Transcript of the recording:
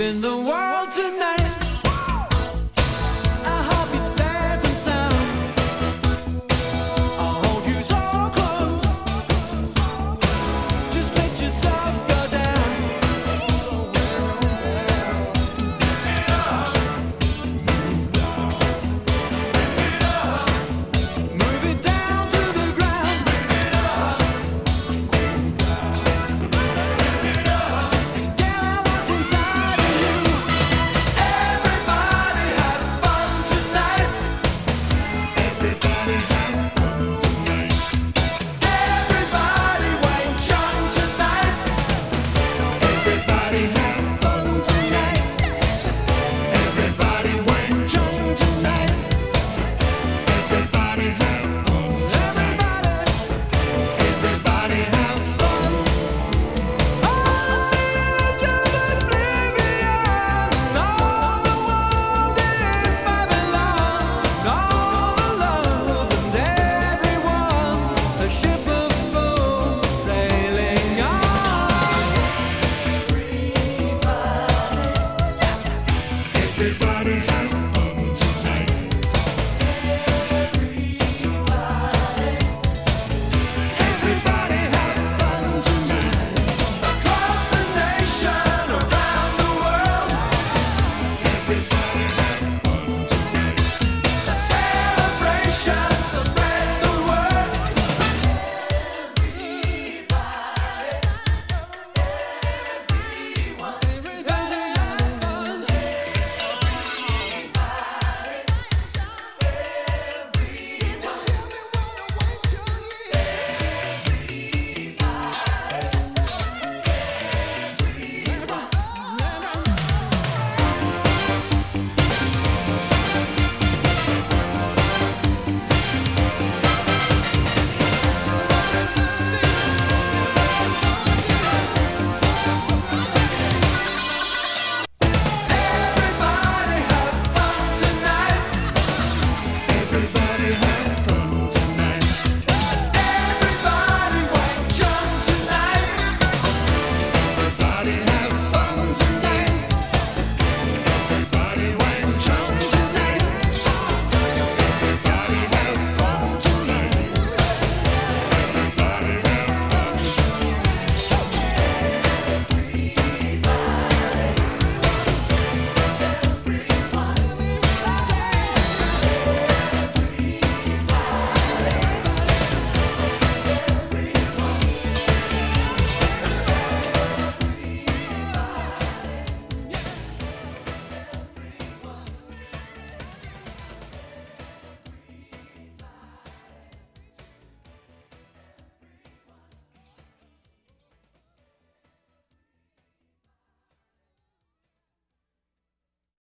in the world tonight.